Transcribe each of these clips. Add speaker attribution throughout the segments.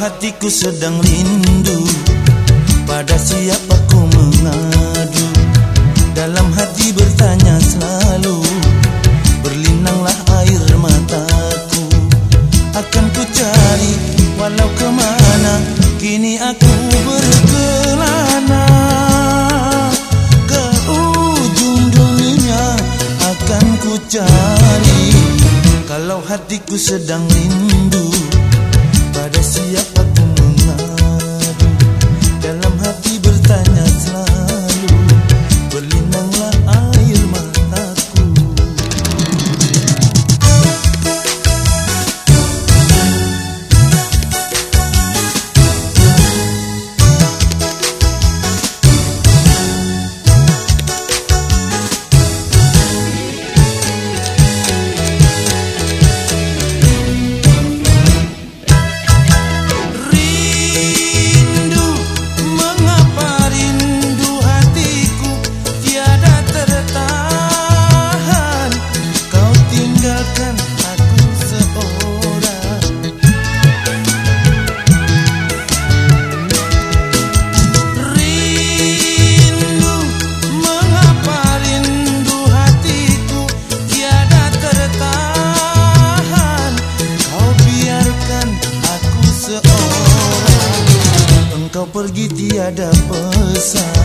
Speaker 1: hatiku sedang rindu. Pada siapa ku mengadu? Dalam hati bertanya selalu Berlinanglah air mataku. Akan ku cari walau kemana Kini aku berkelana. Ke ujung dunia akan ku cari. Kalau hatiku sedang rindu පැවසිය පත pergi tiada pesan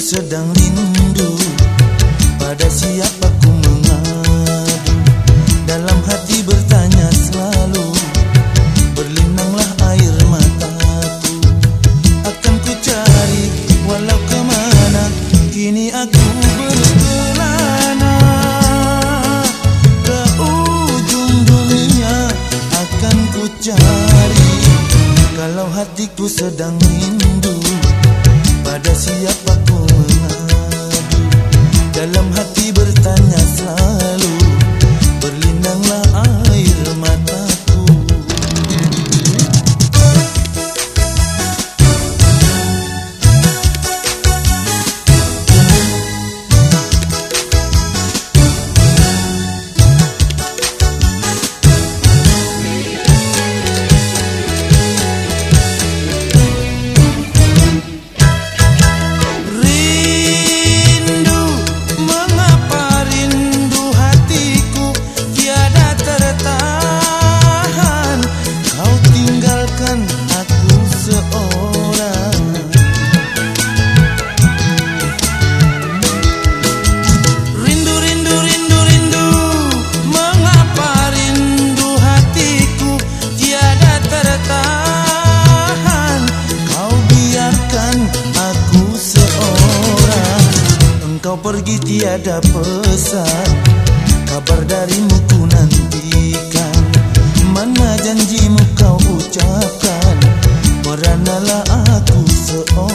Speaker 1: sedang rindu Pada siapa ku mengadu. Dalam hati bertanya selalu Berlinanglah air mataku Akan ku cari walau kemana Kini aku berkelana Ke ujung dunia akan ku cari. Kalau hatiku sedang rindu pada siapa Dalam hati bertanya selalu pergi tiada pesan. Kabar darimu ku nantikan. Mana janjimu kau ucapkan? Meranalah aku seorang